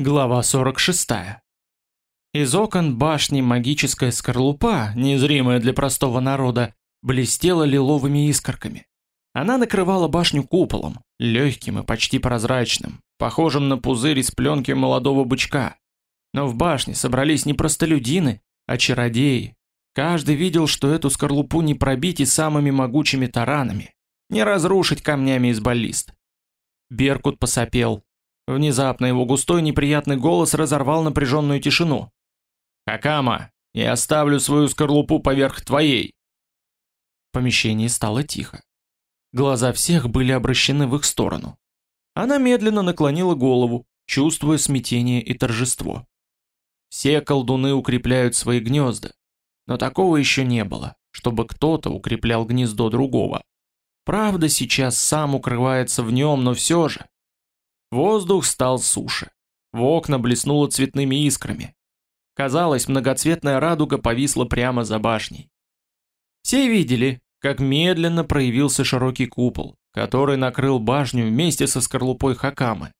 Глава 46. Из окон башни магическая скорлупа, незримая для простого народа, блестела лиловыми искорками. Она накрывала башню куполом, легким и почти прозрачным, похожим на пузырь из пленки молодого бычка. Но в башне собрались не простолюдины, а чародеи. Каждый видел, что эту скорлупу не пробить и самыми могучими таранами, не разрушить камнями из баллист. Беркут посопел, Внезапно его густой неприятный голос разорвал напряженную тишину. «Хакама, я оставлю свою скорлупу поверх твоей!» В помещении стало тихо. Глаза всех были обращены в их сторону. Она медленно наклонила голову, чувствуя смятение и торжество. Все колдуны укрепляют свои гнезда, но такого еще не было, чтобы кто-то укреплял гнездо другого. Правда, сейчас сам укрывается в нем, но все же. Воздух стал суше. В окна блеснуло цветными искрами. Казалось, многоцветная радуга повисла прямо за башней. Все видели, как медленно проявился широкий купол, который накрыл башню вместе со скорлупой Хакамы.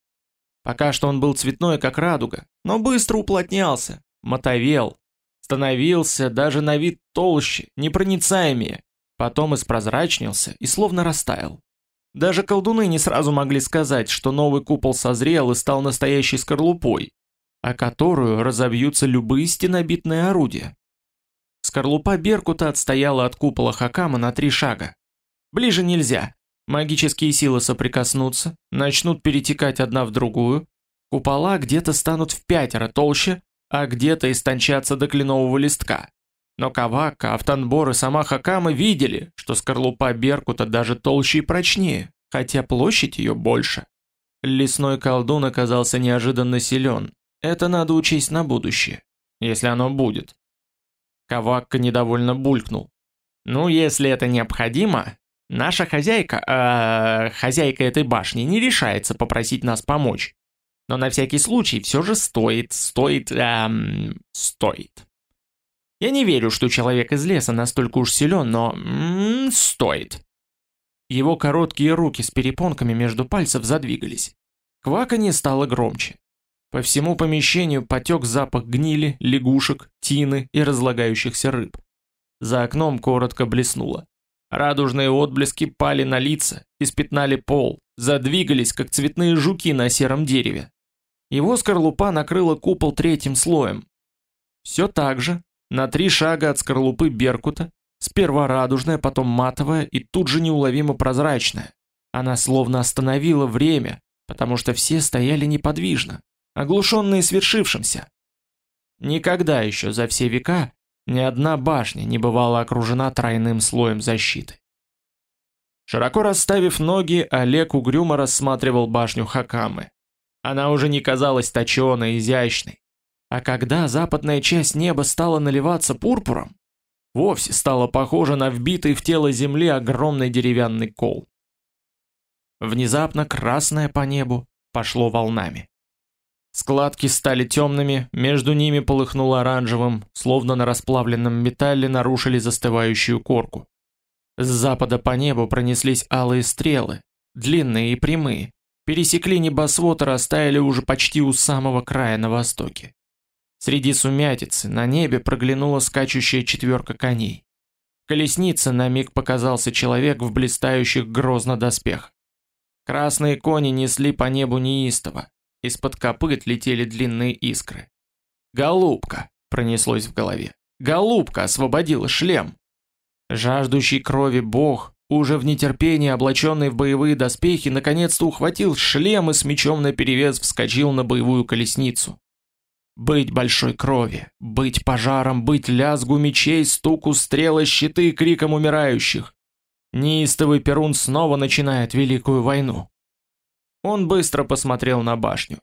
Пока что он был цветной, как радуга, но быстро уплотнялся, мотовел, становился даже на вид толще, непроницаемее, потом испрозрачнился и словно растаял. Даже колдуны не сразу могли сказать, что новый купол созрел и стал настоящей скорлупой, о которую разобьются любые стенобитные орудия. Скорлупа Беркута отстояла от купола Хакама на три шага. Ближе нельзя. Магические силы соприкоснутся, начнут перетекать одна в другую. Купола где-то станут в пятеро толще, а где-то истончаться до кленового листка. Но Кавака, Автанбор и сама Хакама видели, что скорлупа Беркута даже толще и прочнее, хотя площадь ее больше. Лесной колдун оказался неожиданно силен. Это надо учесть на будущее, если оно будет. Кавакка недовольно булькнул. Ну, если это необходимо, наша хозяйка, э, хозяйка этой башни не решается попросить нас помочь. Но на всякий случай все же стоит, стоит, эм, стоит. Я не верю, что человек из леса настолько уж силен, но... М -м, стоит. Его короткие руки с перепонками между пальцев задвигались. Кваканье стало громче. По всему помещению потек запах гнили, лягушек, тины и разлагающихся рыб. За окном коротко блеснуло. Радужные отблески пали на лица, испятнали пол, задвигались, как цветные жуки на сером дереве. Его скорлупа накрыла купол третьим слоем. Все так же, на три шага от скорлупы Беркута, сперва радужная, потом матовая и тут же неуловимо прозрачная. Она словно остановила время, потому что все стояли неподвижно, оглушенные свершившимся. Никогда еще за все века ни одна башня не бывала окружена тройным слоем защиты. Широко расставив ноги, Олег угрюмо рассматривал башню Хакамы. Она уже не казалась точеной, изящной. А когда западная часть неба стала наливаться пурпуром, вовсе стала похожа на вбитый в тело земли огромный деревянный кол. Внезапно красное по небу пошло волнами. Складки стали темными, между ними полыхнуло оранжевым, словно на расплавленном металле нарушили застывающую корку. С запада по небу пронеслись алые стрелы, длинные и прямые, пересекли небосвод и растаяли уже почти у самого края на востоке. Среди сумятицы на небе проглянула скачущая четверка коней. В колеснице на миг показался человек в блистающих грозно доспех. Красные кони несли по небу неистово. Из-под копыт летели длинные искры. «Голубка!» — пронеслось в голове. «Голубка освободила шлем!» Жаждущий крови бог, уже в нетерпении облаченный в боевые доспехи, наконец-то ухватил шлем и с мечом наперевес вскочил на боевую колесницу. Быть большой крови, быть пожаром, быть лязгу мечей, стуку стрел и щиты и криком умирающих. Неистовый Перун снова начинает великую войну. Он быстро посмотрел на башню.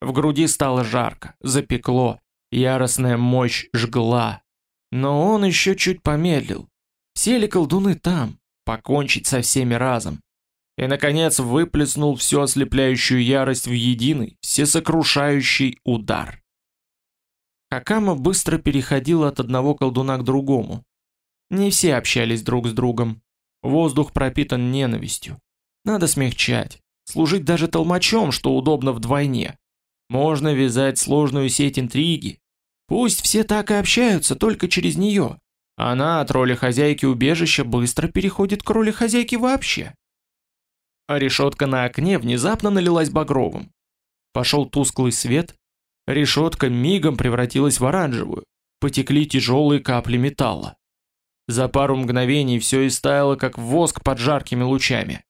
В груди стало жарко, запекло, яростная мощь жгла. Но он еще чуть помедлил. Все ли колдуны там, покончить со всеми разом? И, наконец, выплеснул всю ослепляющую ярость в единый, всесокрушающий удар. Хакама быстро переходил от одного колдуна к другому. Не все общались друг с другом. Воздух пропитан ненавистью. Надо смягчать, служить даже толмачом, что удобно вдвойне. Можно вязать сложную сеть интриги. Пусть все так и общаются, только через нее. Она от роли хозяйки убежища быстро переходит к роли хозяйки вообще. А решетка на окне внезапно налилась багровым. Пошел тусклый свет, решетка мигом превратилась в оранжевую, потекли тяжелые капли металла. За пару мгновений все истаяло, как воск под жаркими лучами.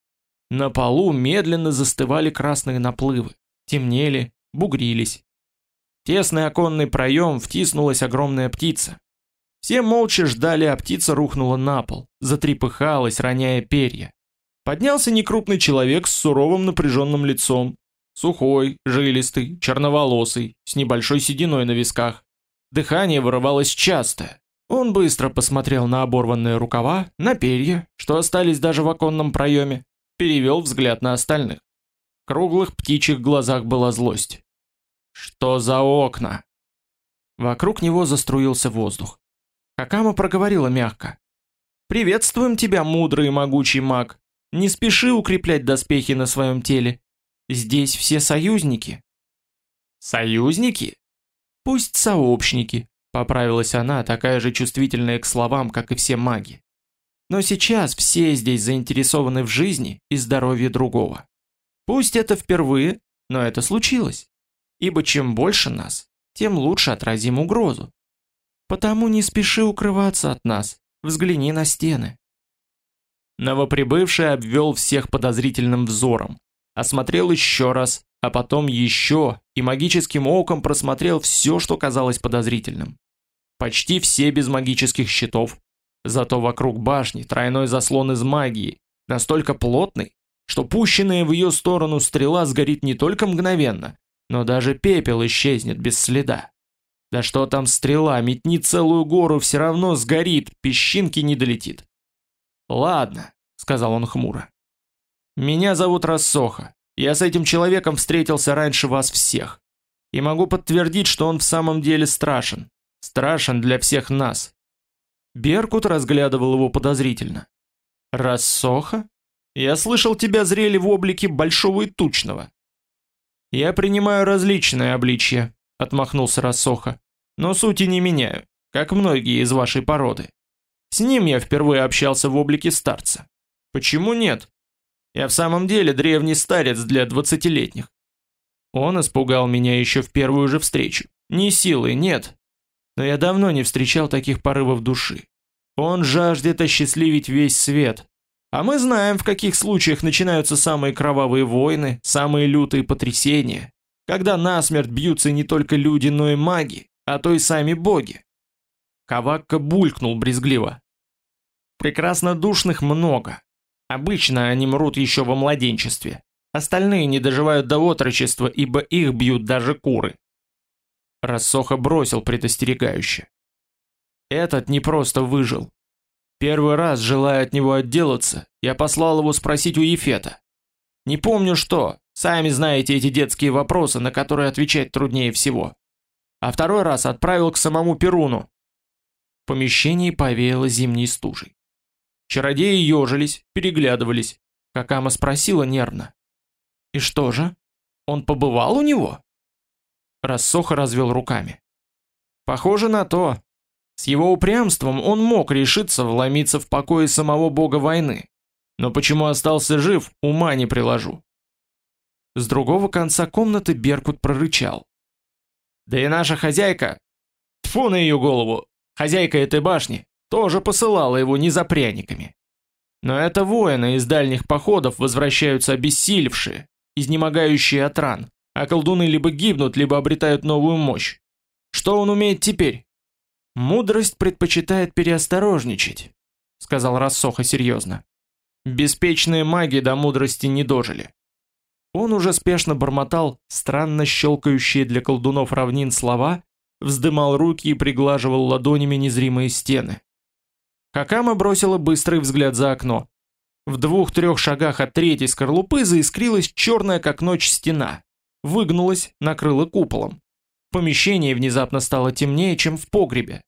На полу медленно застывали красные наплывы, темнели, бугрились. Тесный оконный проем втиснулась огромная птица. Все молча ждали, а птица рухнула на пол, затрепыхалась, роняя перья. Поднялся некрупный человек с суровым напряженным лицом, сухой, жилистый, черноволосый, с небольшой сединой на висках. Дыхание вырывалось частое. Он быстро посмотрел на оборванные рукава, на перья, что остались даже в оконном проеме, перевел взгляд на остальных. В круглых птичьих глазах была злость. «Что за окна?» Вокруг него заструился воздух. Какама проговорила мягко. «Приветствуем тебя, мудрый и могучий маг. Не спеши укреплять доспехи на своем теле. Здесь все союзники». «Союзники?» «Пусть сообщники», — поправилась она, такая же чувствительная к словам, как и все маги. Но сейчас все здесь заинтересованы в жизни и здоровье другого. Пусть это впервые, но это случилось. Ибо чем больше нас, тем лучше отразим угрозу. Потому не спеши укрываться от нас, взгляни на стены. Новоприбывший обвел всех подозрительным взором, осмотрел еще раз, а потом еще и магическим оком просмотрел все, что казалось подозрительным. Почти все без магических щитов, Зато вокруг башни тройной заслон из магии, настолько плотный, что пущенная в ее сторону стрела сгорит не только мгновенно, но даже пепел исчезнет без следа. Да что там стрела, метни целую гору, все равно сгорит, песчинки не долетит. «Ладно», — сказал он хмуро. «Меня зовут Рассоха. Я с этим человеком встретился раньше вас всех. И могу подтвердить, что он в самом деле страшен. Страшен для всех нас. Беркут разглядывал его подозрительно. «Рассоха? Я слышал, тебя зрели в облике большого и тучного». «Я принимаю различные обличья», — отмахнулся Рассоха, «но сути не меняю, как многие из вашей породы. С ним я впервые общался в облике старца. Почему нет? Я в самом деле древний старец для двадцатилетних. Он испугал меня еще в первую же встречу. Не силой, нет, но я давно не встречал таких порывов души. Он жаждет осчастливить весь свет. А мы знаем, в каких случаях начинаются самые кровавые войны, самые лютые потрясения, когда насмерть бьются не только люди, но и маги, а то и сами боги. Кавакка булькнул брезгливо. Прекрасно душных много. Обычно они мрут еще во младенчестве. Остальные не доживают до отрочества, ибо их бьют даже куры. Рассоха бросил предостерегающе. Этот не просто выжил. Первый раз, желая от него отделаться, я послал его спросить у Ефета. Не помню что, сами знаете эти детские вопросы, на которые отвечать труднее всего. А второй раз отправил к самому Перуну. В помещении повеяло зимней стужей. Чародеи ежились, переглядывались. Какама спросила нервно. «И что же? Он побывал у него?» Рассоха развел руками. Похоже на то. С его упрямством он мог решиться вломиться в покои самого бога войны. Но почему остался жив, ума не приложу. С другого конца комнаты Беркут прорычал. Да и наша хозяйка, тфу на ее голову, хозяйка этой башни, тоже посылала его не за пряниками. Но это воины из дальних походов возвращаются обессилевшие, изнемогающие от ран а колдуны либо гибнут, либо обретают новую мощь. Что он умеет теперь? Мудрость предпочитает переосторожничать, сказал Рассоха серьезно. Беспечные маги до мудрости не дожили. Он уже спешно бормотал странно щелкающие для колдунов равнин слова, вздымал руки и приглаживал ладонями незримые стены. Хакама бросила быстрый взгляд за окно. В двух-трех шагах от третьей скорлупы заискрилась черная как ночь стена выгнулась, накрыла куполом. В помещении внезапно стало темнее, чем в погребе.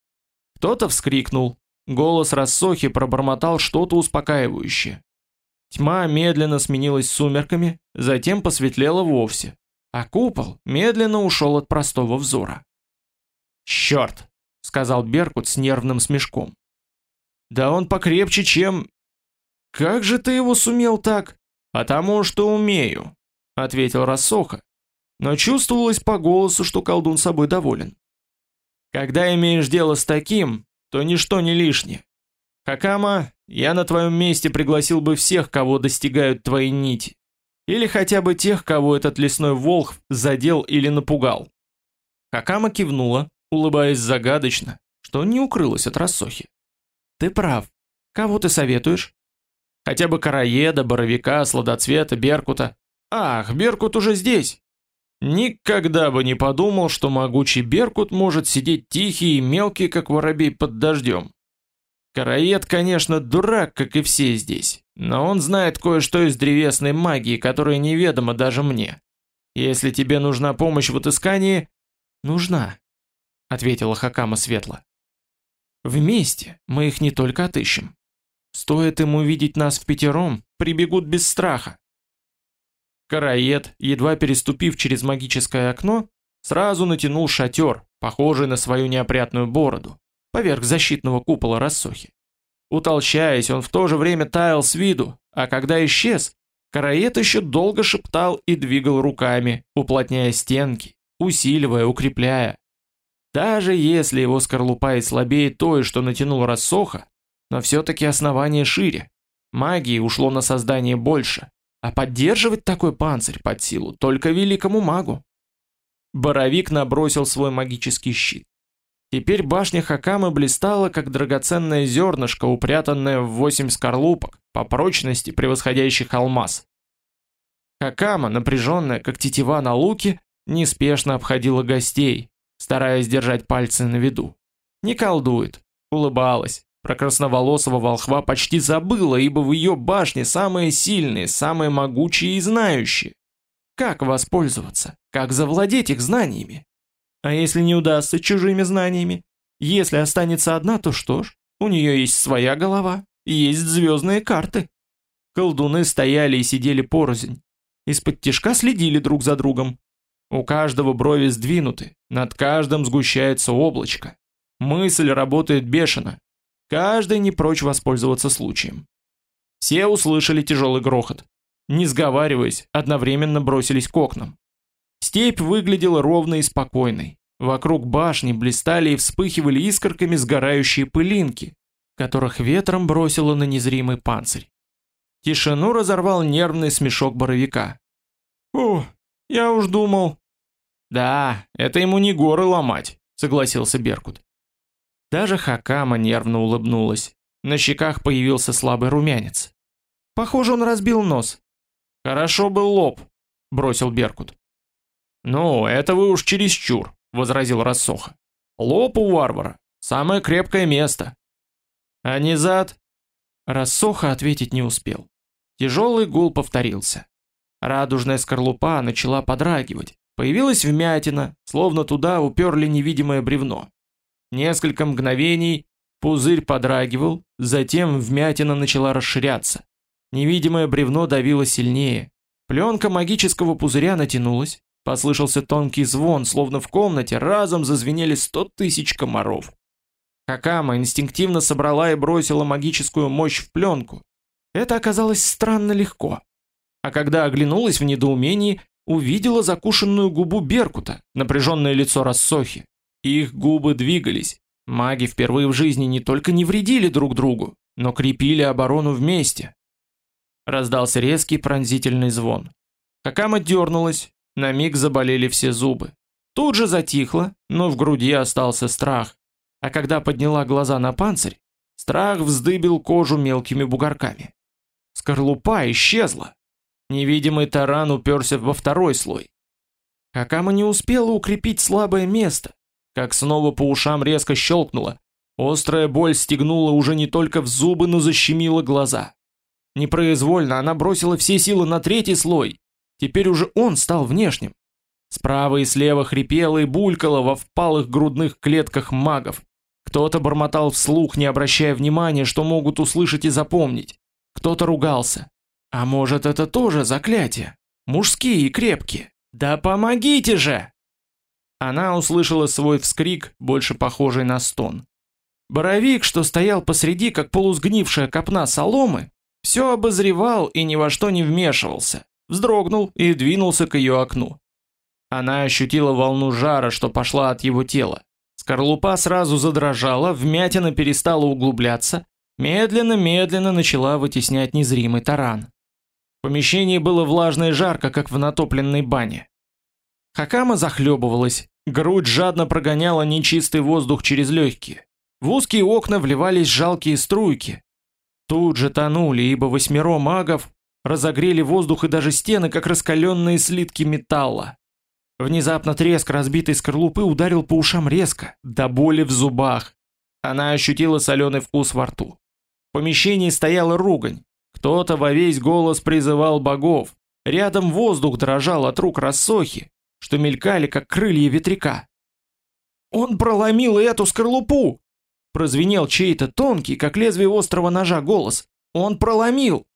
Кто-то вскрикнул. Голос рассохи пробормотал что-то успокаивающее. Тьма медленно сменилась сумерками, затем посветлела вовсе. а купол медленно ушел от простого взора. «Черт!» — сказал Беркут с нервным смешком. «Да он покрепче, чем...» «Как же ты его сумел так?» «Потому что умею», — ответил Рассоха, но чувствовалось по голосу, что колдун собой доволен. «Когда имеешь дело с таким, то ничто не лишнее. Хакама, я на твоем месте пригласил бы всех, кого достигают твои нити. Или хотя бы тех, кого этот лесной волк задел или напугал. Хакама кивнула, улыбаясь загадочно, что не укрылась от рассохи. Ты прав. Кого ты советуешь? Хотя бы Караеда, Боровика, Сладоцвета, Беркута. Ах, Беркут уже здесь. Никогда бы не подумал, что могучий Беркут может сидеть тихий и мелкий, как воробей под дождем. Караед, конечно, дурак, как и все здесь, но он знает кое-что из древесной магии, которая неведома даже мне. Если тебе нужна помощь в отыскании... Нужна, ответила Хакама светло. Вместе мы их не только отыщем. Стоит им увидеть нас в пятером, прибегут без страха. Караед, едва переступив через магическое окно, сразу натянул шатер, похожий на свою неопрятную бороду поверх защитного купола рассохи. Утолщаясь, он в то же время таял с виду, а когда исчез, Караед еще долго шептал и двигал руками, уплотняя стенки, усиливая, укрепляя. Даже если его скорлупа и слабее той, что натянул рассоха, но все-таки основание шире. Магии ушло на создание больше, а поддерживать такой панцирь под силу только великому магу. Боровик набросил свой магический щит. Теперь башня Хакамы блистала, как драгоценное зернышко, упрятанное в восемь скорлупок, по прочности превосходящих алмаз. Хакама, напряженная, как тетива на луке, неспешно обходила гостей, стараясь держать пальцы на виду. Не колдует, улыбалась. Про красноволосого волхва почти забыла, ибо в ее башне самые сильные, самые могучие и знающие. Как воспользоваться? Как завладеть их знаниями? А если не удастся чужими знаниями? Если останется одна, то что ж, у нее есть своя голова, есть звездные карты. Колдуны стояли и сидели порознь. Из-под тишка следили друг за другом. У каждого брови сдвинуты, над каждым сгущается облачко. Мысль работает бешено. Каждый не прочь воспользоваться случаем. Все услышали тяжелый грохот. Не сговариваясь, одновременно бросились к окнам. Степь выглядела ровной и спокойной. Вокруг башни блистали и вспыхивали искорками сгорающие пылинки, которых ветром бросило на незримый панцирь. Тишину разорвал нервный смешок боровика. «Фу, я уж думал...» «Да, это ему не горы ломать», — согласился Беркут. Даже Хакама нервно улыбнулась. На щеках появился слабый румянец. Похоже, он разбил нос. «Хорошо был лоб», — бросил Беркут. «Ну, это вы уж чересчур», — возразил Рассоха. «Лоб у варвара. Самое крепкое место». «А не зад?» Рассоха ответить не успел. Тяжелый гул повторился. Радужная скорлупа начала подрагивать. Появилась вмятина, словно туда уперли невидимое бревно. Несколько мгновений пузырь подрагивал, затем вмятина начала расширяться. Невидимое бревно давило сильнее. Пленка магического пузыря натянулась, Послышался тонкий звон, словно в комнате разом зазвенели сто тысяч комаров. Хакама инстинктивно собрала и бросила магическую мощь в пленку. Это оказалось странно легко. А когда оглянулась в недоумении, увидела закушенную губу Беркута, напряженное лицо Рассохи. Их губы двигались. Маги впервые в жизни не только не вредили друг другу, но крепили оборону вместе. Раздался резкий пронзительный звон. Хакама дернулась, на миг заболели все зубы. Тут же затихло, но в груди остался страх. А когда подняла глаза на панцирь, страх вздыбил кожу мелкими бугорками. Скорлупа исчезла. Невидимый таран уперся во второй слой. Хакама не успела укрепить слабое место, как снова по ушам резко щелкнуло. Острая боль стегнула уже не только в зубы, но защемила глаза. Непроизвольно она бросила все силы на третий слой, Теперь уже он стал внешним. Справа и слева хрипело и булькало во впалых грудных клетках магов. Кто-то бормотал вслух, не обращая внимания, что могут услышать и запомнить. Кто-то ругался. А может это тоже заклятие? Мужские и крепкие. «Да помогите же!» Она услышала свой вскрик, больше похожий на стон. Боровик, что стоял посреди, как полусгнившая копна соломы, все обозревал и ни во что не вмешивался, вздрогнул и двинулся к ее окну. Она ощутила волну жара, что пошла от его тела. Скорлупа сразу задрожала, вмятина перестала углубляться, медленно-медленно начала вытеснять незримый таран. В помещении было влажно и жарко, как в натопленной бане. Хакама захлебывалась, грудь жадно прогоняла нечистый воздух через легкие. В узкие окна вливались жалкие струйки. Тут же тонули, ибо восьмеро магов разогрели воздух и даже стены, как раскаленные слитки металла. Внезапно треск разбитой скорлупы ударил по ушам резко, до боли в зубах. Она ощутила соленый вкус во рту. В помещении стояла ругань. Кто-то во весь голос призывал богов. Рядом воздух дрожал от рук рассохи, что мелькали, как крылья ветряка. «Он проломил эту скорлупу!» Прозвенел чей-то тонкий, как лезвие острого ножа, голос. «Он проломил!»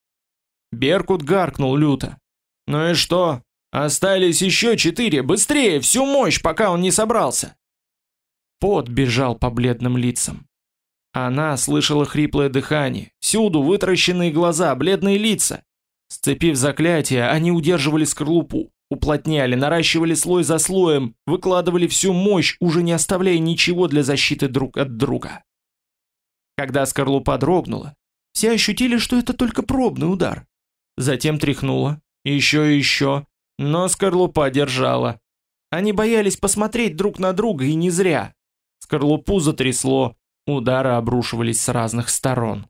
Беркут гаркнул люто. «Ну и что? Остались еще четыре, быстрее, всю мощь, пока он не собрался. Пот бежал по бледным лицам. Она слышала хриплое дыхание, всюду вытаращенные глаза, бледные лица. Сцепив заклятие, они удерживали скорлупу, уплотняли, наращивали слой за слоем, выкладывали всю мощь, уже не оставляя ничего для защиты друг от друга. Когда скорлупа дрогнула, все ощутили, что это только пробный удар. Затем тряхнула, еще и еще, но скорлупа держала. Они боялись посмотреть друг на друга и не зря. Скорлупу затрясло, удары обрушивались с разных сторон.